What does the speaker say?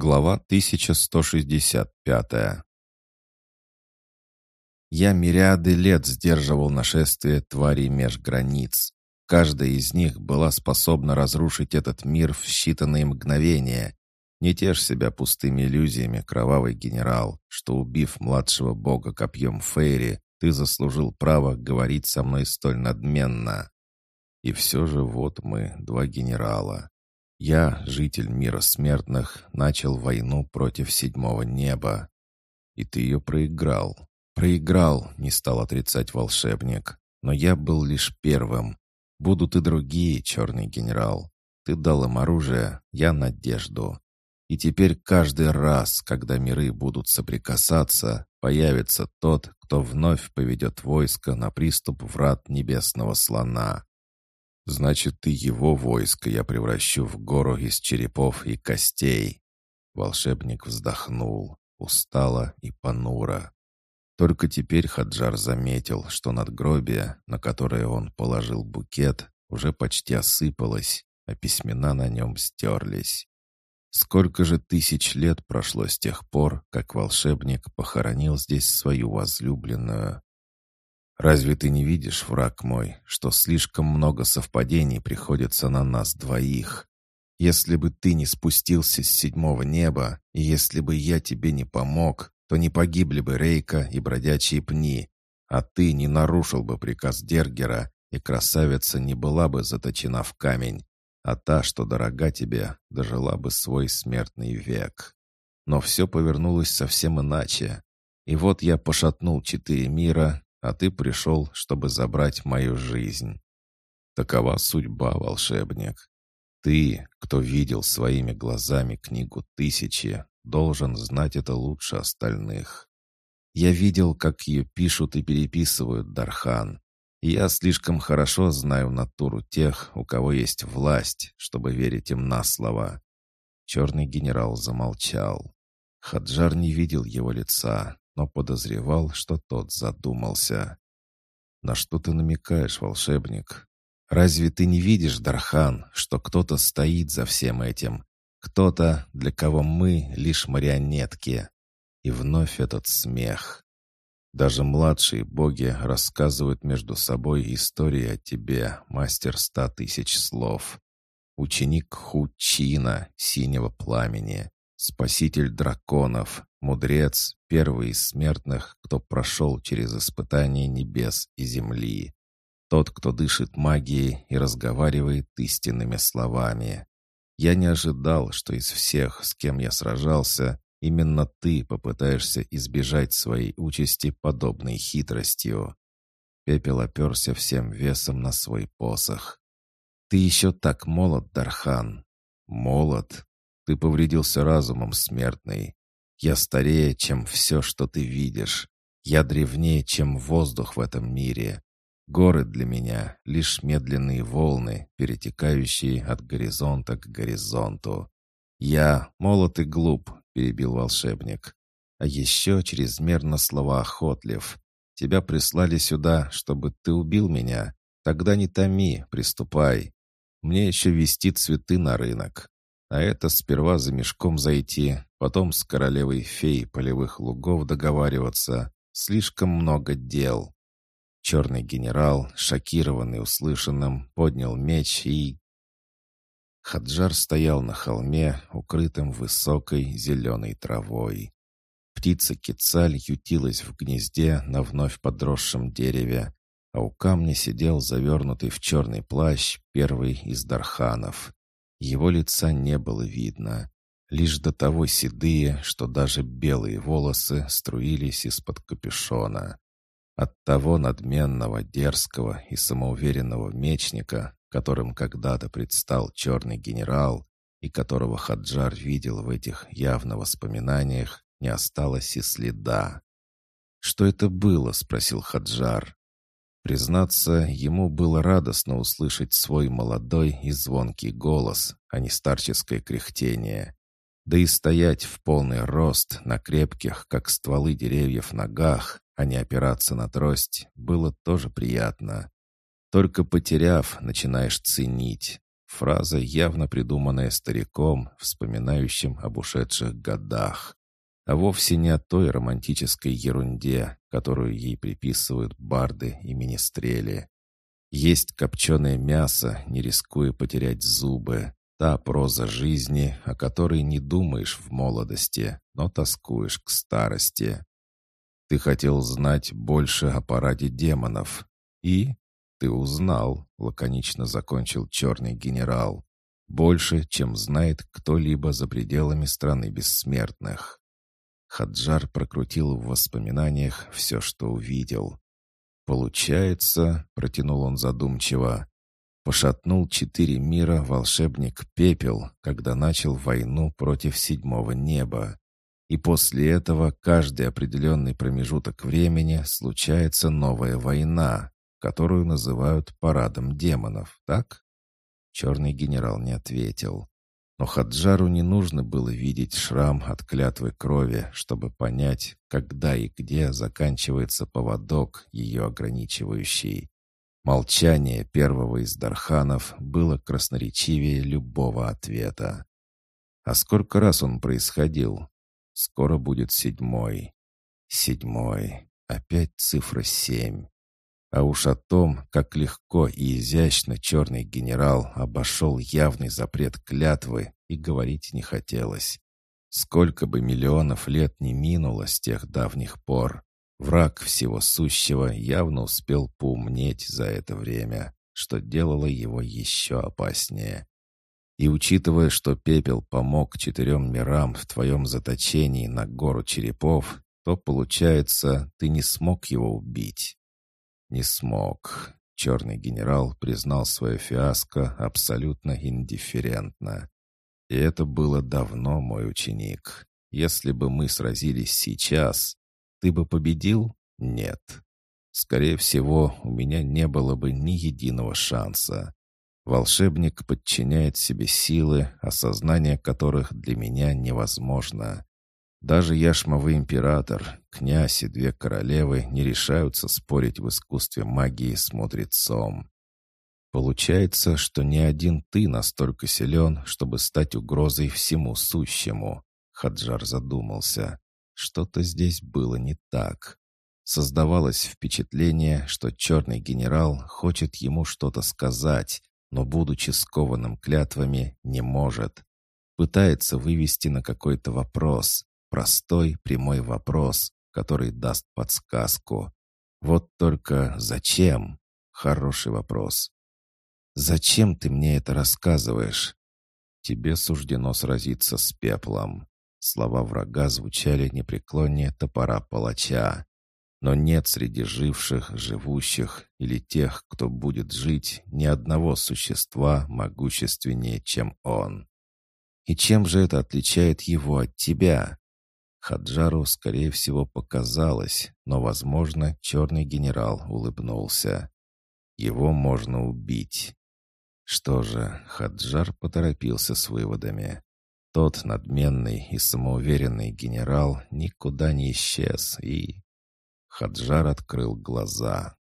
Глава 1165 Я мириады лет сдерживал нашествие тварей меж границ. Каждая из них была способна разрушить этот мир в считанные мгновения. Не тешь себя пустыми иллюзиями, кровавый генерал, что, убив младшего бога копьем Фейри, ты заслужил право говорить со мной столь надменно. И все же вот мы, два генерала. Я, житель мира смертных, начал войну против седьмого неба. И ты ее проиграл. Проиграл, не стал отрицать волшебник. Но я был лишь первым. Будут и другие, черный генерал. Ты дал им оружие, я надежду. И теперь каждый раз, когда миры будут соприкасаться, появится тот, кто вновь поведет войско на приступ врат небесного слона. Значит, ты его войско я превращу в гору из черепов и костей. Волшебник вздохнул, устало и понуро. Только теперь Хаджар заметил, что надгробие, на которое он положил букет, уже почти осыпалось, а письмена на нем стерлись. Сколько же тысяч лет прошло с тех пор, как волшебник похоронил здесь свою возлюбленную? Разве ты не видишь, враг мой, что слишком много совпадений приходится на нас двоих? Если бы ты не спустился с седьмого неба, и если бы я тебе не помог, то не погибли бы Рейка и бродячие пни, а ты не нарушил бы приказ Дергера, и красавица не была бы заточена в камень, а та, что дорога тебе, дожила бы свой смертный век. Но все повернулось совсем иначе. И вот я пошатнул четыре мира, а ты пришел, чтобы забрать мою жизнь. Такова судьба, волшебник. Ты, кто видел своими глазами книгу «Тысячи», должен знать это лучше остальных. Я видел, как ее пишут и переписывают, Дархан. И я слишком хорошо знаю натуру тех, у кого есть власть, чтобы верить им на слово. Черный генерал замолчал. Хаджар не видел его лица, но подозревал, что тот задумался. «На что ты намекаешь, волшебник? Разве ты не видишь, Дархан, что кто-то стоит за всем этим? Кто-то, для кого мы лишь марионетки?» И вновь этот смех. Даже младшие боги рассказывают между собой истории о тебе, мастер ста тысяч слов. Ученик Хучина, синего пламени, спаситель драконов, Мудрец, первый из смертных, кто прошел через испытания небес и земли. Тот, кто дышит магией и разговаривает истинными словами. Я не ожидал, что из всех, с кем я сражался, именно ты попытаешься избежать своей участи подобной хитростью. Пепел оперся всем весом на свой посох. «Ты еще так молод, Дархан!» «Молод? Ты повредился разумом, смертный. Я старее, чем все, что ты видишь. Я древнее, чем воздух в этом мире. Горы для меня — лишь медленные волны, перетекающие от горизонта к горизонту. Я молод и глуп, — перебил волшебник. А еще чрезмерно словоохотлив. Тебя прислали сюда, чтобы ты убил меня. Тогда не томи, приступай. Мне еще вести цветы на рынок. А это сперва за мешком зайти, потом с королевой фей полевых лугов договариваться. Слишком много дел. Черный генерал, шокированный услышанным, поднял меч и... Хаджар стоял на холме, укрытым высокой зеленой травой. Птица Кицаль ютилась в гнезде на вновь подросшем дереве, а у камня сидел завернутый в черный плащ первый из дарханов. Его лица не было видно. Лишь до того седые, что даже белые волосы струились из-под капюшона. От того надменного, дерзкого и самоуверенного мечника, которым когда-то предстал черный генерал, и которого Хаджар видел в этих явно воспоминаниях, не осталось и следа. «Что это было?» — спросил Хаджар. Признаться, ему было радостно услышать свой молодой и звонкий голос, а не старческое кряхтение. Да и стоять в полный рост на крепких, как стволы деревьев, ногах, а не опираться на трость, было тоже приятно. Только потеряв, начинаешь ценить. Фраза, явно придуманная стариком, вспоминающим об ушедших годах, а вовсе не о той романтической ерунде, которую ей приписывают барды и министрели. Есть копченое мясо, не рискуя потерять зубы. Та проза жизни, о которой не думаешь в молодости, но тоскуешь к старости. Ты хотел знать больше о параде демонов. И ты узнал, лаконично закончил черный генерал. Больше, чем знает кто-либо за пределами страны бессмертных. Хаджар прокрутил в воспоминаниях все, что увидел. «Получается», — протянул он задумчиво, пошатнул четыре мира волшебник Пепел, когда начал войну против седьмого неба. И после этого каждый определенный промежуток времени случается новая война, которую называют парадом демонов, так? Черный генерал не ответил. Но Хаджару не нужно было видеть шрам от клятвы крови, чтобы понять, когда и где заканчивается поводок, ее ограничивающий. Молчание первого из Дарханов было красноречивее любого ответа. А сколько раз он происходил? Скоро будет седьмой. Седьмой. Опять цифра семь. А уж о том, как легко и изящно черный генерал обошел явный запрет клятвы, и говорить не хотелось. Сколько бы миллионов лет не минуло с тех давних пор, враг всего сущего явно успел поумнеть за это время, что делало его еще опаснее. И учитывая, что пепел помог четырем мирам в твоем заточении на гору черепов, то, получается, ты не смог его убить. Не смог. Черный генерал признал свое фиаско абсолютно индифферентно. И это было давно, мой ученик. Если бы мы сразились сейчас, ты бы победил? Нет. Скорее всего, у меня не было бы ни единого шанса. Волшебник подчиняет себе силы, осознание которых для меня невозможно. Даже яшмовый император, князь и две королевы не решаются спорить в искусстве магии с мудрецом. Получается, что ни один ты настолько силен, чтобы стать угрозой всему сущему. Хаджар задумался. Что-то здесь было не так. Создавалось впечатление, что черный генерал хочет ему что-то сказать, но, будучи скованным клятвами, не может. Пытается вывести на какой-то вопрос, простой прямой вопрос, который даст подсказку. Вот только зачем? Хороший вопрос. «Зачем ты мне это рассказываешь?» «Тебе суждено сразиться с пеплом». Слова врага звучали непреклоннее топора палача. Но нет среди живших, живущих или тех, кто будет жить, ни одного существа могущественнее, чем он. И чем же это отличает его от тебя? Хаджару, скорее всего, показалось, но, возможно, черный генерал улыбнулся. Его можно убить. Что же, Хаджар поторопился с выводами. Тот надменный и самоуверенный генерал никуда не исчез и Хаджар открыл глаза.